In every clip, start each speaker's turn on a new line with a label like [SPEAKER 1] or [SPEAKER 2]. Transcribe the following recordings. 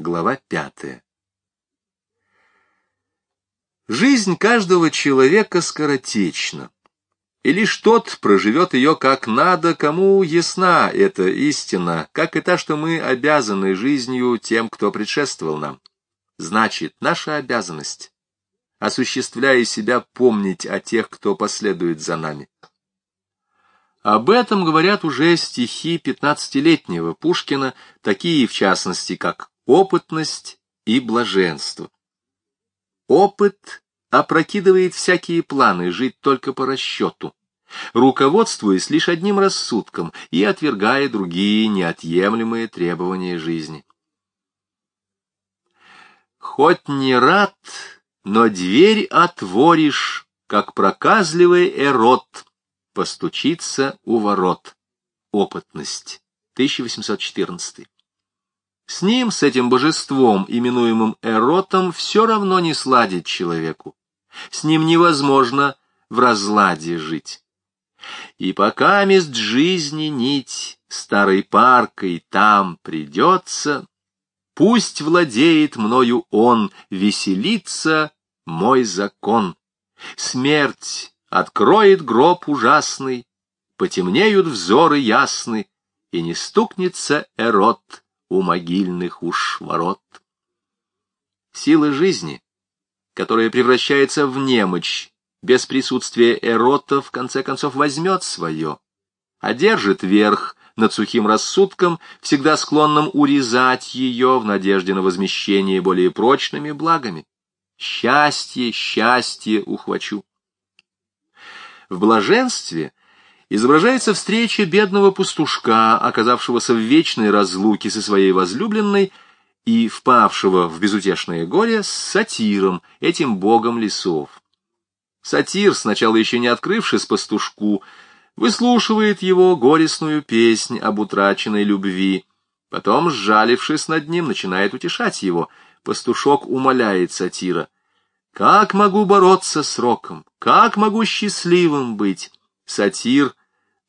[SPEAKER 1] Глава пятая. Жизнь каждого человека скоротечна, и лишь тот проживет ее как надо, кому ясна эта истина, как и та, что мы обязаны жизнью тем, кто предшествовал нам. Значит, наша обязанность, осуществляя себя, помнить о тех, кто последует за нами. Об этом говорят уже стихи пятнадцатилетнего Пушкина, такие, в частности, как «Опытность» и «Блаженство». Опыт опрокидывает всякие планы жить только по расчету, руководствуясь лишь одним рассудком и отвергая другие неотъемлемые требования жизни. Хоть не рад, но дверь отворишь, как проказливый эрот, постучиться у ворот. Опытность. 1814. С ним, с этим божеством, именуемым эротом, все равно не сладить человеку. С ним невозможно в разладе жить. И пока мест жизни нить старой паркой там придется, Пусть владеет мною он, веселится мой закон. Смерть откроет гроб ужасный, потемнеют взоры ясны, и не стукнется эрот у могильных уж ворот. Сила жизни, которая превращается в немощь, без присутствия эрота, в конце концов возьмет свое, одержит верх над сухим рассудком, всегда склонным урезать ее в надежде на возмещение более прочными благами. Счастье, счастье ухвачу. В блаженстве изображается встреча бедного пастушка, оказавшегося в вечной разлуке со своей возлюбленной и впавшего в безутешное горе с сатиром, этим богом лесов. Сатир, сначала еще не открывшись пастушку, выслушивает его горестную песнь об утраченной любви. Потом, сжалившись над ним, начинает утешать его. Пастушок умоляет сатира. «Как могу бороться с роком? Как могу счастливым быть?» Сатир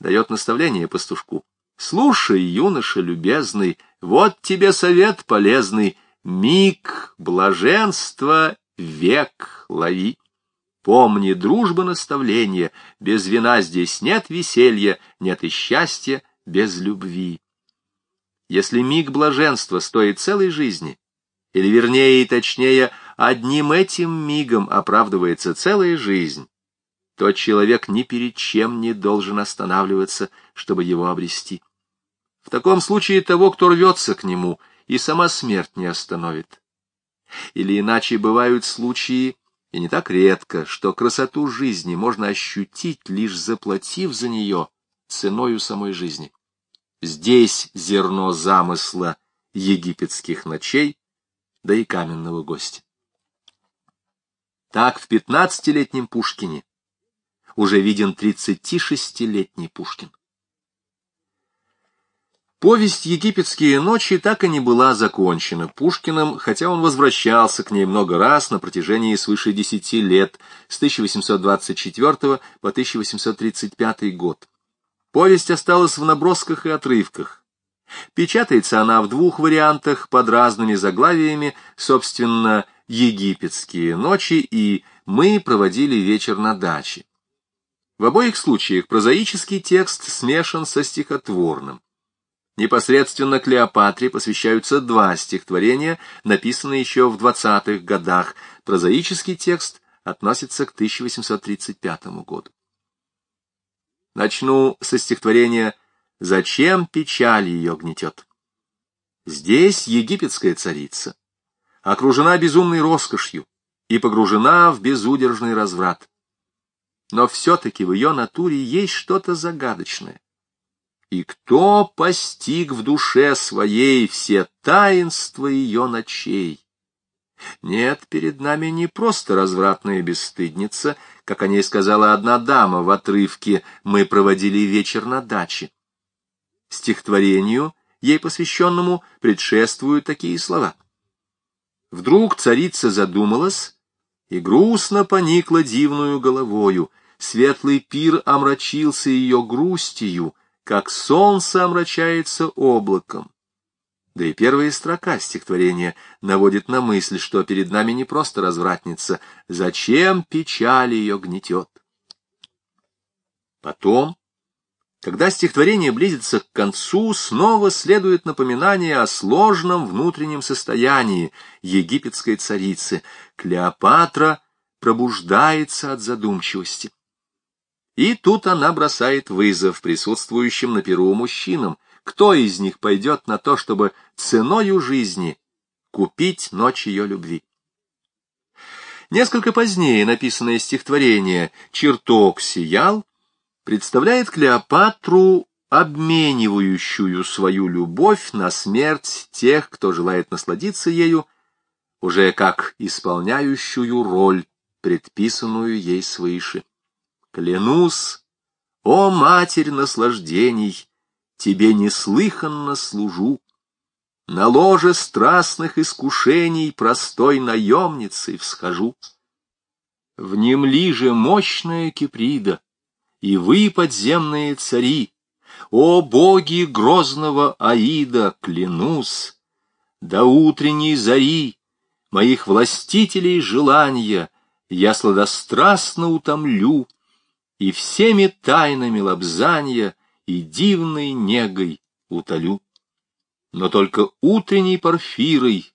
[SPEAKER 1] дает наставление пастушку. «Слушай, юноша любезный, вот тебе совет полезный. Миг блаженства век лови». Помни, дружба наставления, без вина здесь нет веселья, нет и счастья без любви. Если миг блаженства стоит целой жизни, или вернее и точнее, одним этим мигом оправдывается целая жизнь, то человек ни перед чем не должен останавливаться, чтобы его обрести. В таком случае того, кто рвется к нему, и сама смерть не остановит. Или иначе бывают случаи, и не так редко, что красоту жизни можно ощутить, лишь заплатив за нее ценою самой жизни. Здесь зерно замысла египетских ночей, да и каменного гостя. Так в пятнадцатилетнем Пушкине уже виден тридцати шестилетний Пушкин. Повесть «Египетские ночи» так и не была закончена Пушкиным, хотя он возвращался к ней много раз на протяжении свыше десяти лет, с 1824 по 1835 год. Повесть осталась в набросках и отрывках. Печатается она в двух вариантах под разными заглавиями, собственно, «Египетские ночи» и «Мы проводили вечер на даче». В обоих случаях прозаический текст смешан со стихотворным. Непосредственно Клеопатре посвящаются два стихотворения, написанные еще в 20-х годах. Прозаический текст относится к 1835 году. Начну со стихотворения «Зачем печаль ее гнетет?» Здесь египетская царица окружена безумной роскошью и погружена в безудержный разврат. Но все-таки в ее натуре есть что-то загадочное и кто постиг в душе своей все таинства ее ночей? Нет, перед нами не просто развратная бесстыдница, как о ней сказала одна дама в отрывке «Мы проводили вечер на даче». Стихотворению, ей посвященному, предшествуют такие слова. Вдруг царица задумалась и грустно поникла дивную головою, светлый пир омрачился ее грустью, как солнце омрачается облаком. Да и первая строка стихотворения наводит на мысль, что перед нами не просто развратница, зачем печаль ее гнетет. Потом, когда стихотворение близится к концу, снова следует напоминание о сложном внутреннем состоянии египетской царицы. Клеопатра пробуждается от задумчивости. И тут она бросает вызов присутствующим на перу мужчинам — кто из них пойдет на то, чтобы ценою жизни купить ночь ее любви? Несколько позднее написанное стихотворение «Чертог сиял» представляет Клеопатру, обменивающую свою любовь на смерть тех, кто желает насладиться ею, уже как исполняющую роль, предписанную ей свыше. Клянусь, о матерь наслаждений, тебе неслыханно служу. На ложе страстных искушений простой наемницей всхожу. Внемли же мощная Киприда, и вы, подземные цари, о боги грозного Аида, клянусь, до утренней зари моих властителей желания я сладострастно утомлю, и всеми тайнами лобзанья и дивной негой утолю. Но только утренней порфирой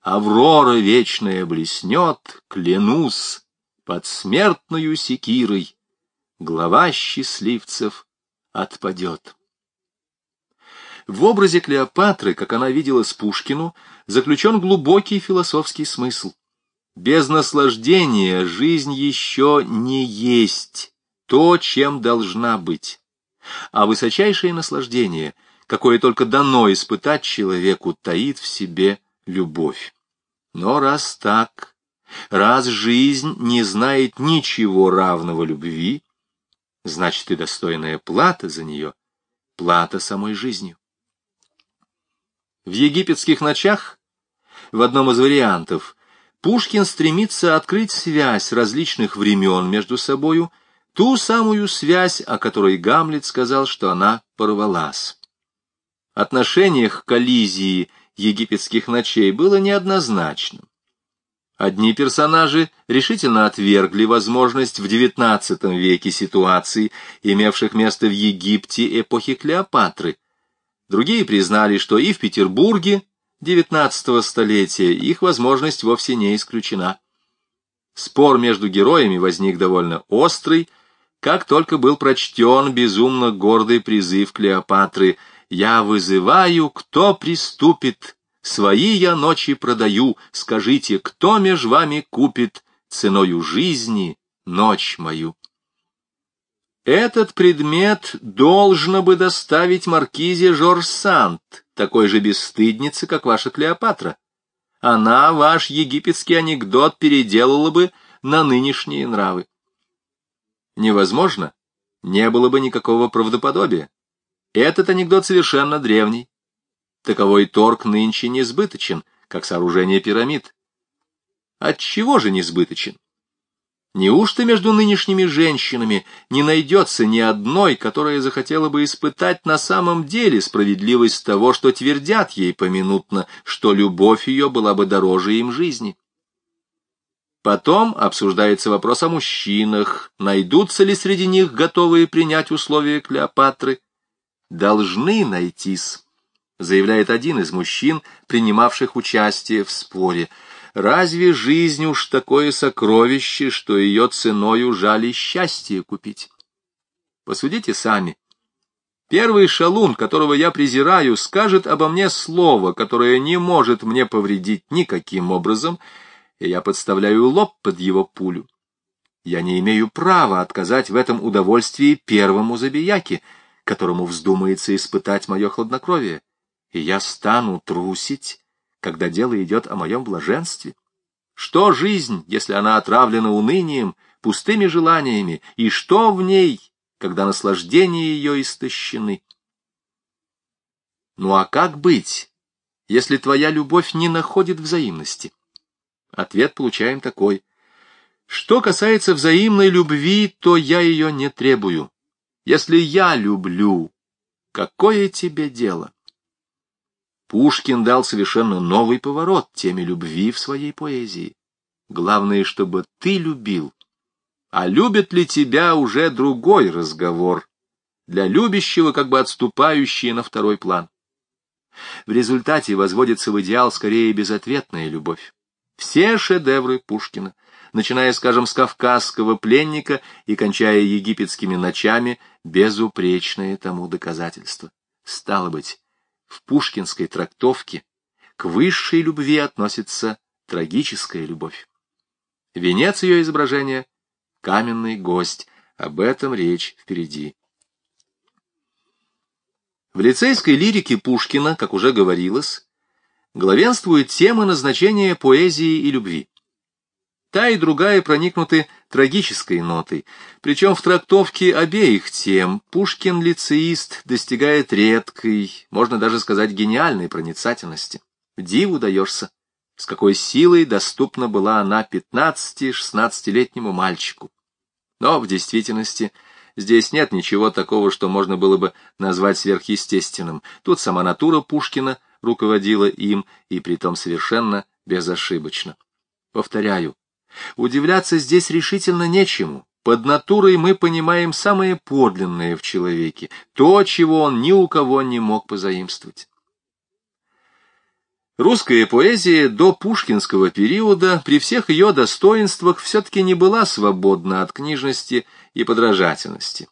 [SPEAKER 1] Аврора вечная блеснет, клянусь, под смертную секирой глава счастливцев отпадет. В образе Клеопатры, как она видела с Пушкину, заключен глубокий философский смысл. Без наслаждения жизнь еще не есть то, чем должна быть а высочайшее наслаждение, какое только дано испытать человеку, таит в себе любовь. Но раз так, раз жизнь не знает ничего равного любви, значит и достойная плата за нее — плата самой жизнью. В египетских ночах, в одном из вариантов, Пушкин стремится открыть связь различных времен между собою — ту самую связь, о которой Гамлет сказал, что она порвалась. Отношение к коллизии египетских ночей было неоднозначным. Одни персонажи решительно отвергли возможность в XIX веке ситуаций, имевших место в Египте эпохи Клеопатры. Другие признали, что и в Петербурге XIX столетия их возможность вовсе не исключена. Спор между героями возник довольно острый, как только был прочтен безумно гордый призыв Клеопатры «Я вызываю, кто приступит, свои я ночи продаю, скажите, кто меж вами купит ценою жизни ночь мою?» Этот предмет должно бы доставить маркизе Жорж Сант, такой же бесстыднице, как ваша Клеопатра. Она ваш египетский анекдот переделала бы на нынешние нравы невозможно, не было бы никакого правдоподобия. Этот анекдот совершенно древний. Таковой торг нынче несбыточен, как сооружение пирамид. Отчего же несбыточен? Неужто между нынешними женщинами не найдется ни одной, которая захотела бы испытать на самом деле справедливость того, что твердят ей поминутно, что любовь ее была бы дороже им жизни? Потом обсуждается вопрос о мужчинах, найдутся ли среди них готовые принять условия Клеопатры. «Должны найтись», — заявляет один из мужчин, принимавших участие в споре. «Разве жизнь уж такое сокровище, что ее ценою жали счастье купить?» Посудите сами. Первый шалун, которого я презираю, скажет обо мне слово, которое не может мне повредить никаким образом — и я подставляю лоб под его пулю. Я не имею права отказать в этом удовольствии первому забияке, которому вздумается испытать мое хладнокровие, и я стану трусить, когда дело идет о моем блаженстве. Что жизнь, если она отравлена унынием, пустыми желаниями, и что в ней, когда наслаждения ее истощены? Ну а как быть, если твоя любовь не находит взаимности? Ответ получаем такой. Что касается взаимной любви, то я ее не требую. Если я люблю, какое тебе дело? Пушкин дал совершенно новый поворот теме любви в своей поэзии. Главное, чтобы ты любил. А любит ли тебя уже другой разговор, для любящего как бы отступающий на второй план. В результате возводится в идеал скорее безответная любовь. Все шедевры Пушкина, начиная, скажем, с «Кавказского пленника» и кончая египетскими ночами, безупречное тому доказательство. Стало быть, в пушкинской трактовке к высшей любви относится трагическая любовь. Венец ее изображения — каменный гость, об этом речь впереди. В лицейской лирике Пушкина, как уже говорилось, главенствует тема назначения поэзии и любви. Та и другая проникнуты трагической нотой, причем в трактовке обеих тем Пушкин-лицеист достигает редкой, можно даже сказать гениальной проницательности. Диву даешься, с какой силой доступна была она 15-16-летнему мальчику. Но в действительности – Здесь нет ничего такого, что можно было бы назвать сверхъестественным. Тут сама натура Пушкина руководила им, и притом совершенно безошибочно. Повторяю, удивляться здесь решительно нечему. Под натурой мы понимаем самое подлинное в человеке, то, чего он ни у кого не мог позаимствовать. Русская поэзия до пушкинского периода при всех ее достоинствах все-таки не была свободна от книжности и подражательности.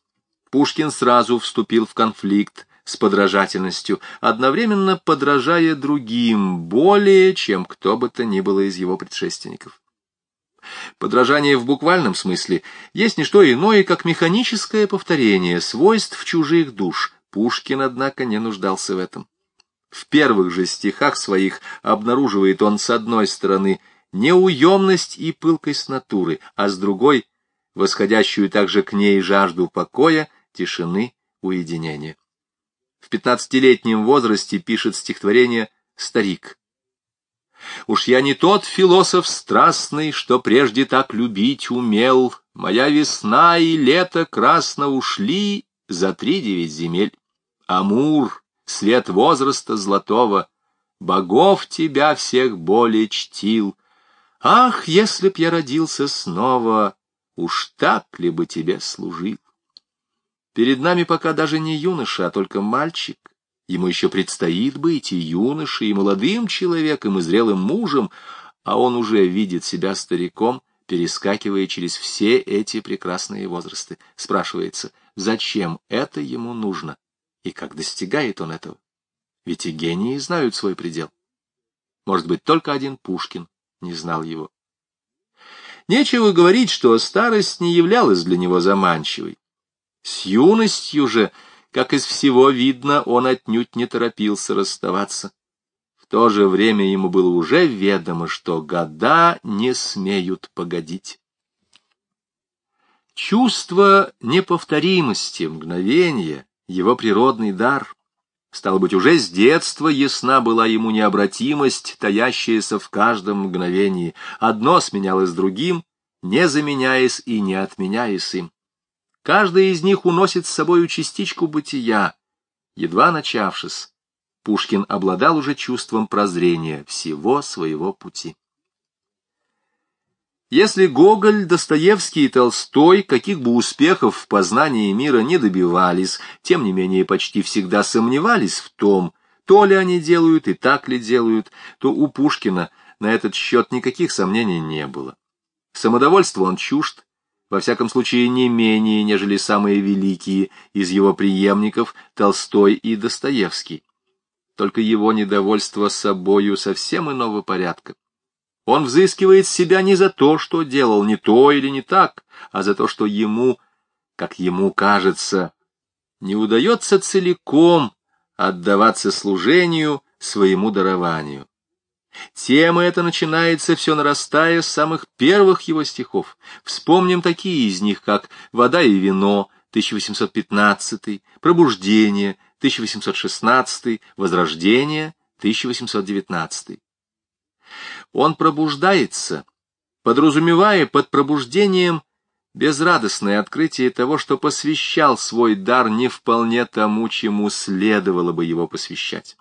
[SPEAKER 1] Пушкин сразу вступил в конфликт с подражательностью, одновременно подражая другим более, чем кто бы то ни было из его предшественников. Подражание в буквальном смысле есть не что иное, как механическое повторение свойств чужих душ. Пушкин, однако, не нуждался в этом. В первых же стихах своих обнаруживает он с одной стороны неуемность и пылкость натуры, а с другой — восходящую также к ней жажду покоя, тишины, уединения. Пятнадцатилетнем возрасте пишет стихотворение «Старик». Уж я не тот философ страстный, что прежде так любить умел. Моя весна и лето красно ушли за три девять земель. Амур, свет возраста золотого, богов тебя всех более чтил. Ах, если б я родился снова, уж так ли бы тебе служил? Перед нами пока даже не юноша, а только мальчик. Ему еще предстоит быть и юношей, и молодым человеком, и зрелым мужем, а он уже видит себя стариком, перескакивая через все эти прекрасные возрасты. Спрашивается, зачем это ему нужно? И как достигает он этого? Ведь и гении знают свой предел. Может быть, только один Пушкин не знал его. Нечего говорить, что старость не являлась для него заманчивой. С юностью же, как из всего видно, он отнюдь не торопился расставаться. В то же время ему было уже ведомо, что года не смеют погодить. Чувство неповторимости, мгновения, его природный дар. Стало быть, уже с детства ясна была ему необратимость, таящаяся в каждом мгновении. Одно сменялось другим, не заменяясь и не отменяясь им. Каждая из них уносит с собой частичку бытия. Едва начавшись, Пушкин обладал уже чувством прозрения всего своего пути. Если Гоголь, Достоевский и Толстой каких бы успехов в познании мира не добивались, тем не менее почти всегда сомневались в том, то ли они делают и так ли делают, то у Пушкина на этот счет никаких сомнений не было. Самодовольство он чужд, во всяком случае не менее, нежели самые великие из его преемников Толстой и Достоевский. Только его недовольство собою совсем иного порядка. Он взыскивает себя не за то, что делал не то или не так, а за то, что ему, как ему кажется, не удается целиком отдаваться служению своему дарованию. Тема эта начинается все нарастая с самых первых его стихов. Вспомним такие из них, как «Вода и вино» 1815, «Пробуждение» 1816, «Возрождение» 1819. Он пробуждается, подразумевая под пробуждением безрадостное открытие того, что посвящал свой дар не вполне тому, чему следовало бы его посвящать.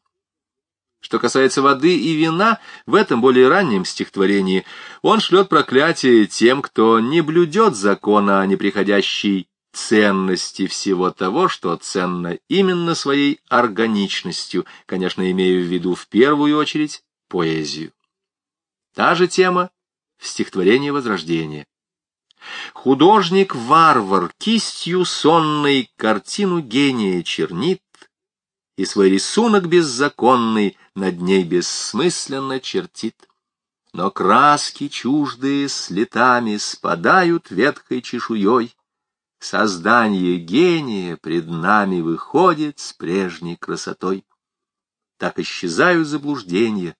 [SPEAKER 1] Что касается воды и вина, в этом более раннем стихотворении он шлет проклятие тем, кто не блюдет закона о неприходящей ценности всего того, что ценно именно своей органичностью, конечно, имея в виду в первую очередь поэзию. Та же тема в стихотворении Возрождения. Художник-варвар кистью сонной картину гения чернит, и свой рисунок беззаконный над ней бессмысленно чертит. Но краски чуждые с летами спадают ветхой чешуей, Создание гения пред нами выходит с прежней красотой. Так исчезают заблуждения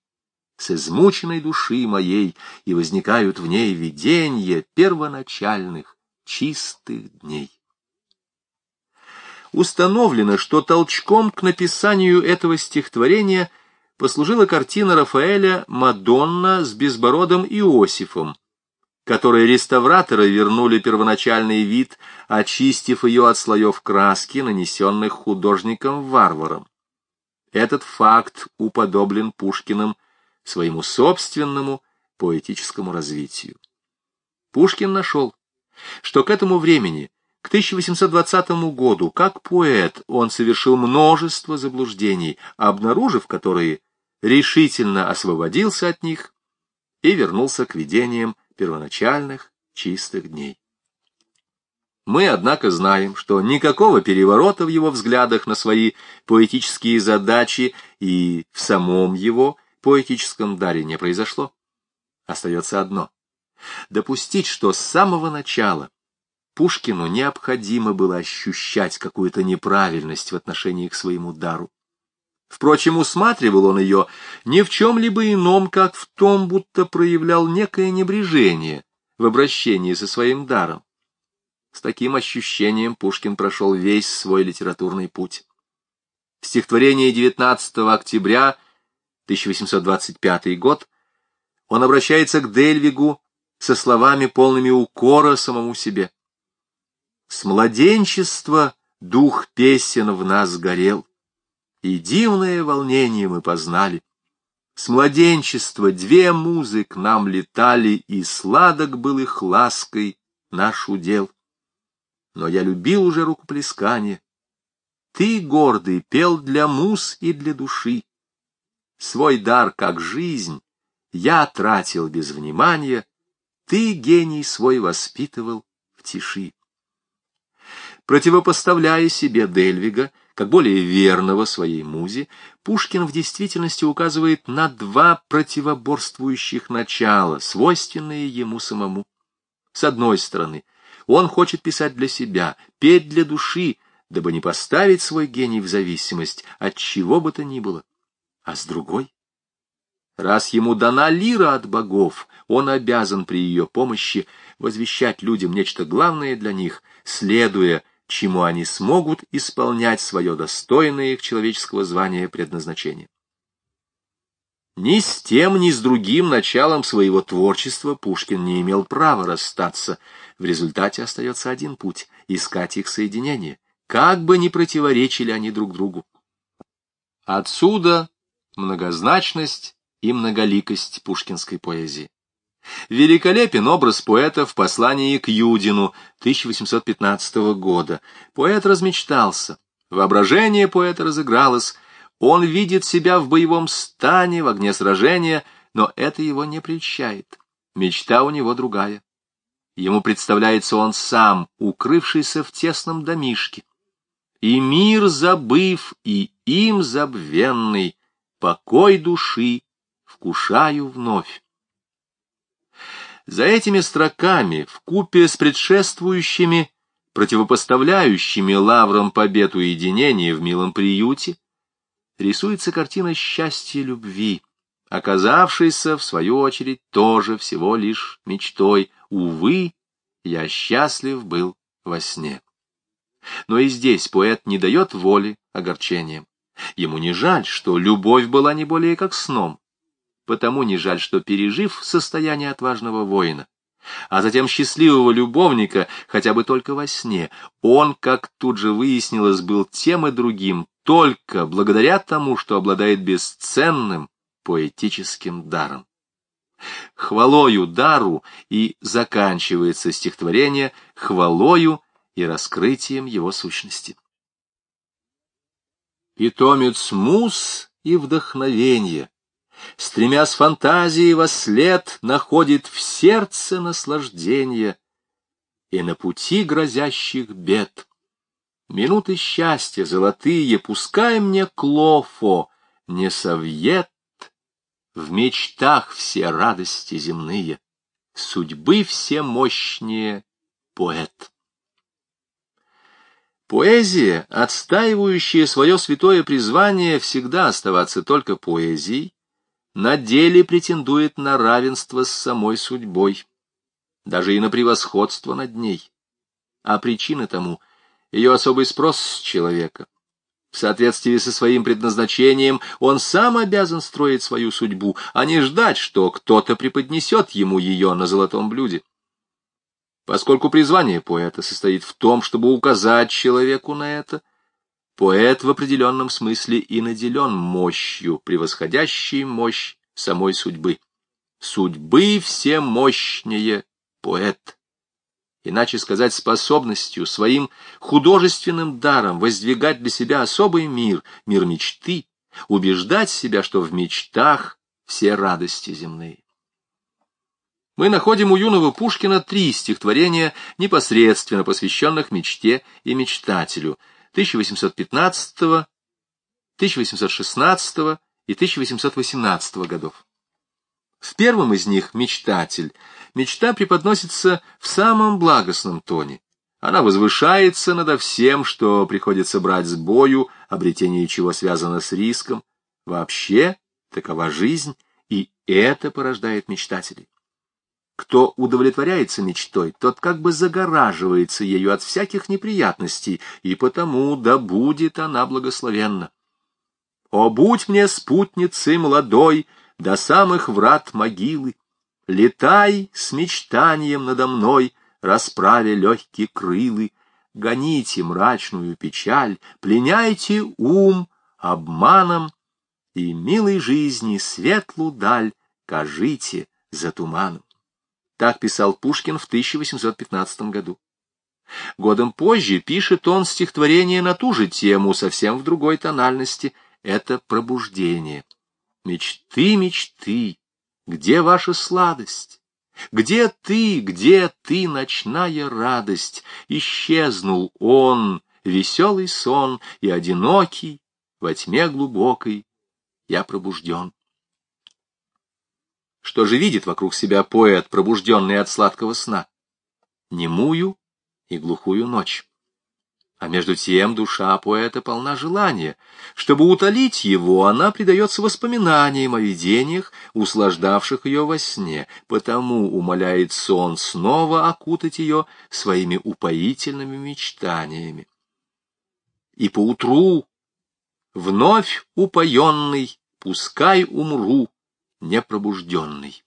[SPEAKER 1] с измученной души моей, и возникают в ней видения первоначальных чистых дней. Установлено, что толчком к написанию этого стихотворения послужила картина Рафаэля «Мадонна с безбородым Иосифом», которой реставраторы вернули первоначальный вид, очистив ее от слоев краски, нанесенных художником-варваром. Этот факт уподоблен Пушкиным своему собственному поэтическому развитию. Пушкин нашел, что к этому времени, к 1820 году, как поэт, он совершил множество заблуждений, обнаружив которые, решительно освободился от них и вернулся к видениям первоначальных чистых дней. Мы, однако, знаем, что никакого переворота в его взглядах на свои поэтические задачи и в самом его поэтическом даре не произошло. Остается одно — допустить, что с самого начала Пушкину необходимо было ощущать какую-то неправильность в отношении к своему дару. Впрочем, усматривал он ее не в чем-либо ином, как в том, будто проявлял некое небрежение в обращении со своим даром. С таким ощущением Пушкин прошел весь свой литературный путь. В стихотворении 19 октября 1825 год он обращается к Дельвигу со словами, полными укора самому себе. «С младенчества дух песен в нас горел, и дивное волнение мы познали. С младенчества две музы к нам летали, и сладок был их лаской наш удел. Но я любил уже рукоплескание. Ты, гордый, пел для муз и для души. Свой дар, как жизнь, я тратил без внимания, ты гений свой воспитывал в тиши. Противопоставляя себе Дельвига, как более верного своей музе, Пушкин в действительности указывает на два противоборствующих начала, свойственные ему самому. С одной стороны, он хочет писать для себя, петь для души, дабы не поставить свой гений в зависимость от чего бы то ни было. А с другой, раз ему дана лира от богов, он обязан при ее помощи возвещать людям нечто главное для них, следуя чему они смогут исполнять свое достойное их человеческого звания предназначение. Ни с тем, ни с другим началом своего творчества Пушкин не имел права расстаться. В результате остается один путь — искать их соединение, как бы ни противоречили они друг другу. Отсюда многозначность и многоликость пушкинской поэзии. Великолепен образ поэта в послании к Юдину 1815 года. Поэт размечтался, воображение поэта разыгралось, он видит себя в боевом стане, в огне сражения, но это его не прельщает. Мечта у него другая. Ему представляется он сам, укрывшийся в тесном домишке. И мир забыв, и им забвенный, покой души вкушаю вновь. За этими строками, в купе с предшествующими, противопоставляющими лаврам побед уединения в милом приюте, рисуется картина счастья любви, оказавшейся, в свою очередь, тоже всего лишь мечтой. Увы, я счастлив был во сне. Но и здесь поэт не дает воли огорчениям. Ему не жаль, что любовь была не более как сном потому не жаль, что, пережив состояние отважного воина, а затем счастливого любовника, хотя бы только во сне, он, как тут же выяснилось, был тем и другим только благодаря тому, что обладает бесценным поэтическим даром. Хвалою дару и заканчивается стихотворение хвалою и раскрытием его сущности. Питомец мус и вдохновение, стремясь фантазии во след, находит в сердце наслаждение и на пути грозящих бед. Минуты счастья золотые, пускай мне Клофо не совет, в мечтах все радости земные, судьбы все мощнее поэт. Поэзия, отстаивающая свое святое призвание всегда оставаться только поэзией, на деле претендует на равенство с самой судьбой, даже и на превосходство над ней. А причина тому — ее особый спрос с человека. В соответствии со своим предназначением он сам обязан строить свою судьбу, а не ждать, что кто-то преподнесет ему ее на золотом блюде. Поскольку призвание поэта состоит в том, чтобы указать человеку на это, поэт в определенном смысле и наделен мощью, превосходящей мощь самой судьбы. Судьбы все мощнее поэт иначе сказать, способностью, своим художественным даром воздвигать для себя особый мир, мир мечты, убеждать себя, что в мечтах все радости земные. Мы находим у юного Пушкина три стихотворения, непосредственно посвященных мечте и мечтателю 1815, 1816 и 1818 годов. В первом из них «Мечтатель» мечта преподносится в самом благостном тоне. Она возвышается надо всем, что приходится брать с бою, обретение чего связано с риском. Вообще, такова жизнь, и это порождает мечтателей. Кто удовлетворяется мечтой, тот как бы загораживается ею от всяких неприятностей, и потому да будет она благословенна. «О, будь мне спутницей молодой!» до самых врат могилы. Летай с мечтанием надо мной, расправя легкие крылы, гоните мрачную печаль, пленяйте ум обманом, и милой жизни светлую даль кажите за туманом. Так писал Пушкин в 1815 году. Годом позже пишет он стихотворение на ту же тему, совсем в другой тональности. Это пробуждение. Мечты, мечты, где ваша сладость? Где ты, где ты, ночная радость? Исчезнул он, веселый сон, и одинокий, во тьме глубокой, я пробужден. Что же видит вокруг себя поэт, пробужденный от сладкого сна? Немую и глухую ночь. А между тем душа поэта полна желания. Чтобы утолить его, она предается воспоминаниям о видениях, услаждавших ее во сне, потому умоляет сон снова окутать ее своими упоительными мечтаниями. И поутру, вновь упоенный, пускай умру, непробужденный.